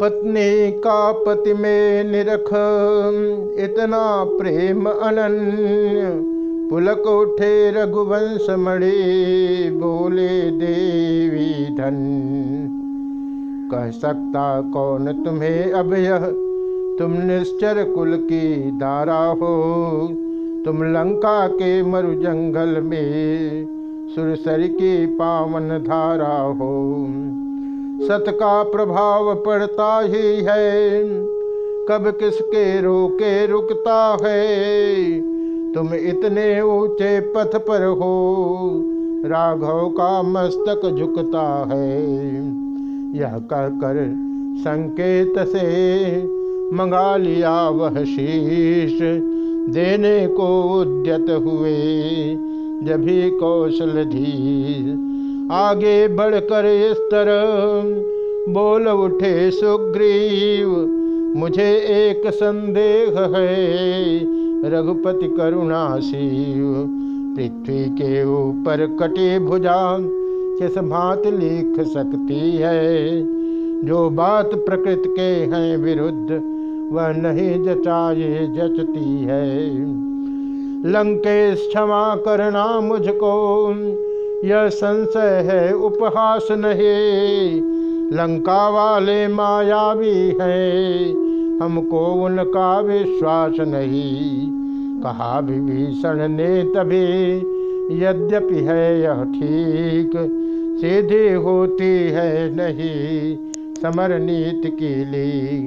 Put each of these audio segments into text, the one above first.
पत्नी का पति में निरख, इतना प्रेम अनन्य। पुलक उठे रघुवंश मणि, बोले, देवी धन, कह सकता कौन तुम्हें अब यह? तुम निश्चर कुल की धारा हो। तुम लंका के मरु जंगल में सुरसर की पावन धारा हो। सत का प्रभाव पड़ता ही है। कब किसके रोके रुकता है? तुम इतने ऊँचे पथ पर हो, राघव का मस्तक झुकता है। यह कहकर संकेत से मंगा लिया वह शीश। देने को उद्यत हुए, जभी कौशल धीर आगे बढ़कर इस तरह बोल उठे सुग्रीव, मुझे एक संदेह है, रघुपति करुणा शिव पृथ्वी के ऊपर कटे भुजा किस भात लिख सकती है? जो बात प्रकृति के हैं विरुद्ध, वह नहीं जचाए जचती है। लंकेश क्षमा करना मुझको यह संशय है, उपहास नहीं। लंका वाले मायावी हैं, हमको उनका विश्वास नहीं। कहा विभीषण ने तभी, यद्यपि है यह ठीक, सीधी होती है नहीं, समर नीति की ली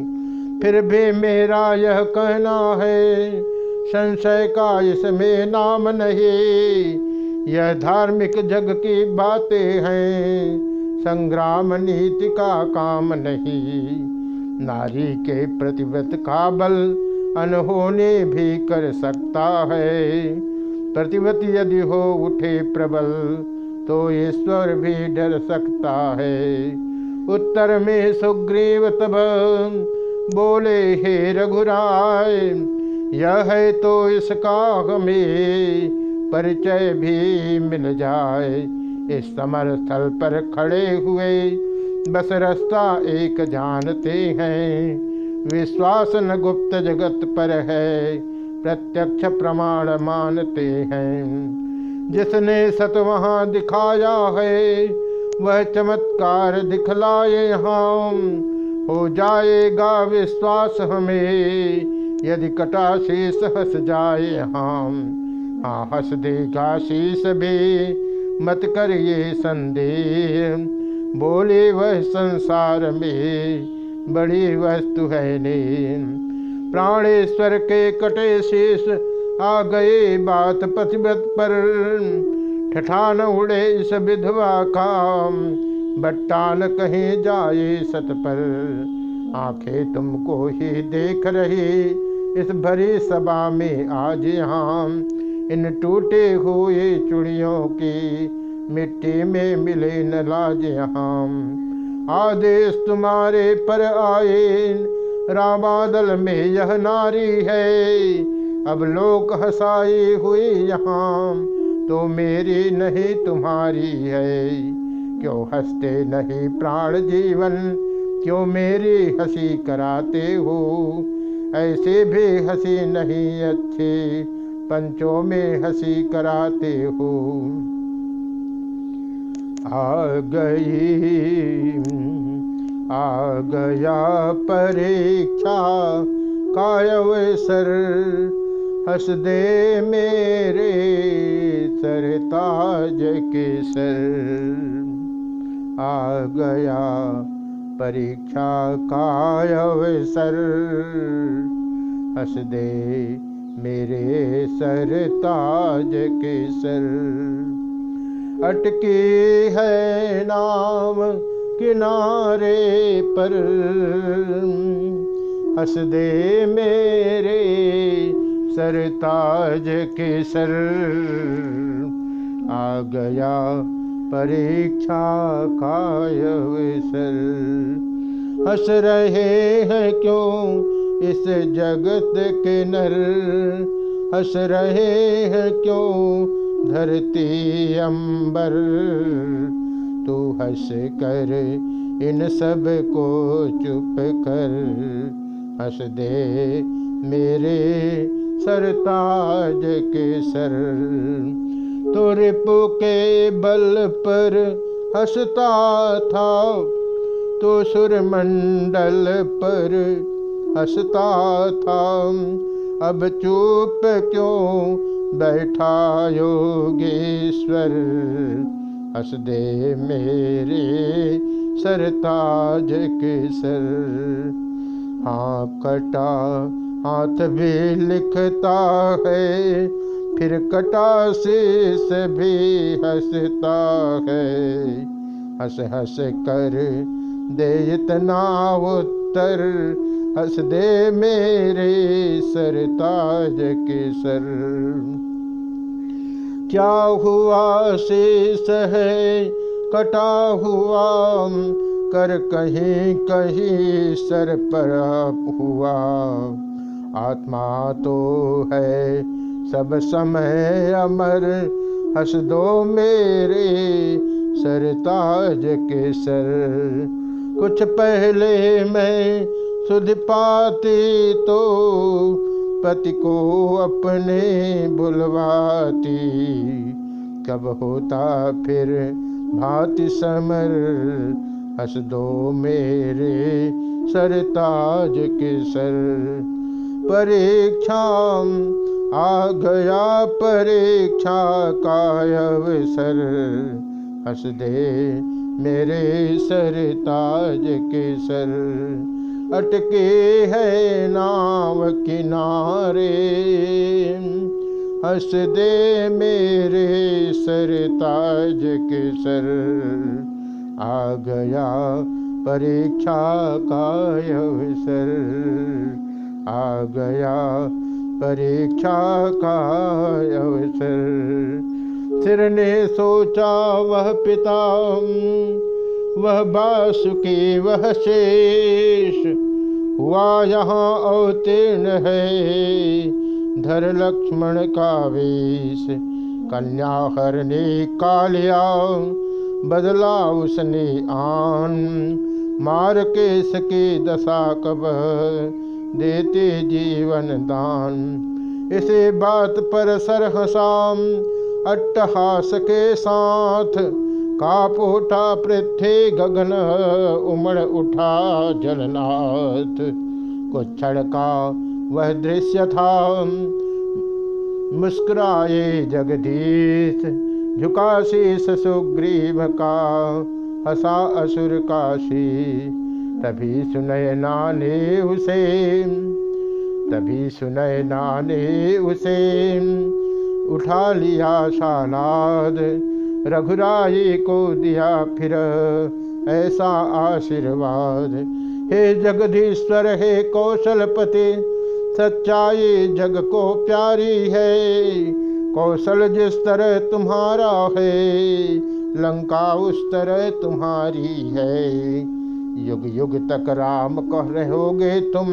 फिर भी मेरा यह कहना है, संशय का इसमें नाम नहीं। यह धार्मिक जग की बातें हैं। संग्राम नीति का काम नहीं। नारी के प्रतिव्रत का बल अनहोने भी कर सकता है। प्रतिव्रत यदि हो उठे प्रबल तो ईश्वर भी डर सकता है। उत्तर में सुग्रीव तब बोले, हे रघुराय, यह है तो इसका हमें परिचय भी मिल जाए। इस समर स्थल पर खड़े हुए बस रास्ता एक जानते हैं। विश्वास न गुप्त जगत पर है, प्रत्यक्ष प्रमाण मानते हैं। जिसने सत वहाँ दिखाया है, वह चमत्कार दिखलाए हम हो जाएगा विश्वास हमें, यदि कटा शेष हंस जाए हम हाँ हंस देगा शीश भी मत कर ये संदेह। बोले वह संसार में बड़ी वस्तु है ने प्राणेश्वर के कटे शेष आ गए बात पतिबत पर। ठठान उड़े इस विधवा का बट्टान कहीं जाए सत पर। आँखें तुमको ही देख रही, इस भरी सभा में आज यहाँ। इन टूटे हुए चुड़ियों की मिट्टी में मिले न लाज हम। आदेश तुम्हारे पर आए रामादल में यह नारी है। अब लोक हसाई हुई यहाँ तो मेरी नहीं तुम्हारी है। क्यों हँसते नहीं प्राण जीवन, क्यों मेरी हँसी कराते हो? ऐसे भी हँसी नहीं अच्छी। पंचों में हँसी कराते हो। आ गई, आ गया परीक्षा कायवसर हंस दे मेरे सरताज के सर। आ गया परीक्षा कायवसर हंस दे मेरे सर ताज के सर। अटकी है नाम किनारे पर। हंस दे मेरे सर ताज के सर। आ गया परीक्षा काय सर। हंस रहे हैं क्यों इस जगत के नर हंस रहे हैं क्यों? धरती अंबर, तू हंस कर इन सबको चुप कर। हंस दे मेरे सरताज के सर। तो के बल पर हंसता था तो सुरमंडल पर हंसता था अब चुप क्यों बैठा योगेश्वर हंस दे मेरे सरताज के सर। हाँ कटा हाथ भी लिखता है, फिर कटा शीस भी हंसता है। हंस हंस कर दे इतना उत्तर, हंस दे मेरे सर ताज के सर क्या हुआ शेष है कटा हुआ कर कहीं कहीं सर पर हुआ। आत्मा तो है, सब समय अमर, हंस दो मेरे सर ताज के सर कुछ पहले मैं सुध पाती तो पति को अपने बुलवाती। कब होता फिर भांति समर, हंस दो मेरे सर ताज के सर। परीक्षा आ गया परीक्षा का अवसर, हंस दे मेरे सर ताज के सर अटके है नाव किनारे। हंस दे मेरे सर ताज के सर आ गया परीक्षा का अवसर। आ गया परीक्षा का अवसर। सिर ने सोचा वह पिता वह बासुकी, वह शेष। हुआ यहाँ अवतीर्ण है, धर लक्ष्मण का वेश। कन्या हर हरने कालिया बदला उसने आन। मार के सके दशा कब देते जीवन दान। इसे बात पर सरहसाम अट्टहास के साथ काप उठा पृथ्वी गगन उमड़ उठा जलनाथ। कुछ का वह दृश्य था। मुस्कुराए जगदीश, झुका शीस सुग्रीव का, हसा असुर काशी। तभी सुनय नाने उसे, तभी सुनय नाने उसे। उठा लिया शानाद रघुराई को दिया फिर ऐसा आशीर्वाद। हे जगदीश्वर, हे कौशलपति, सच्चाई जग को प्यारी है। कौशल जिस तरह तुम्हारा है, लंका उस तरह तुम्हारी है। युग युग तक राम कह रहोगे तुम,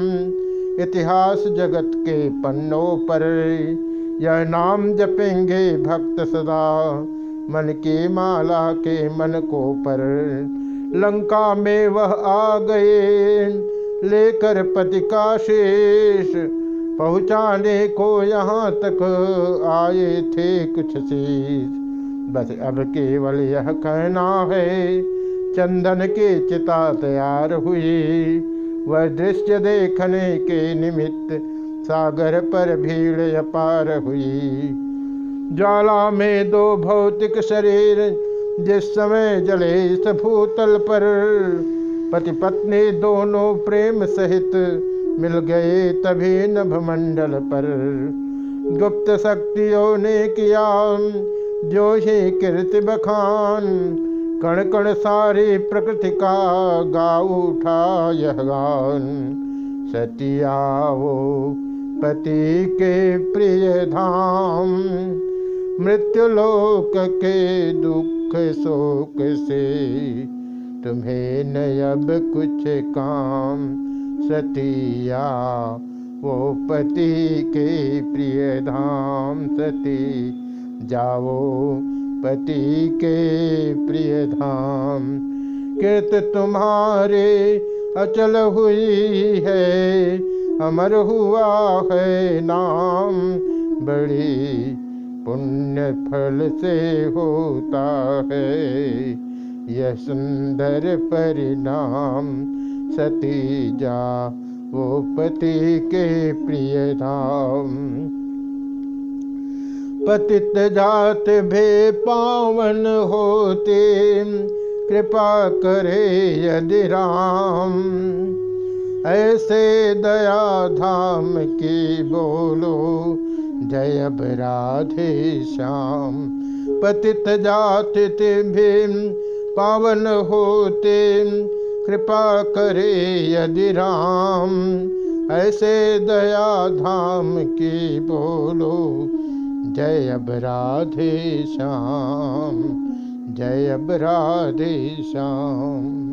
इतिहास जगत के पन्नों पर। यह नाम जपेंगे भक्त सदा। मन के माला के मन को पर लंका में वह आ गए। लेकर पति का शेष पहुँचाने को यहाँ तक आए थे कुछ शेष। बस अब केवल यह कहना है, चंदन के चिता तैयार हुई। वह दृश्य देखने के निमित्त सागर पर भीड़ अपार हुई। ज्वाला में दो भौतिक शरीर, जिस समय जले इस भूतल पर। पति पत्नी दोनों प्रेम सहित मिल गए तभी नभमंडल पर। गुप्त शक्तियों ने किया जो ही कीर्ति बखान। कण कण सारी प्रकृति का गा उठा यह गान। सतिया वो पति के प्रिय धाम, मृत्युलोक के दुख शोक से। तुम्हें न अब कुछ काम, सतिया, वो पति के प्रिय धाम, सती, जाओ पति के प्रिय धाम। कृत तुम्हारे अचल हुई है अमर हुआ है नाम, बड़ी पुण्य फल से होता है। यह सुंदर परिणाम सती जा, वो पति के प्रिय धाम। पतित जात भे पावन होते, कृपा करे यदि राम। ऐसे दया धाम की बोलो। जय राधे श्याम। पतित जात भीम, पावन होते कृपा करे यदि राम। ऐसे दया धाम की बोलो। जय राधे श्याम। जय राधे श्याम।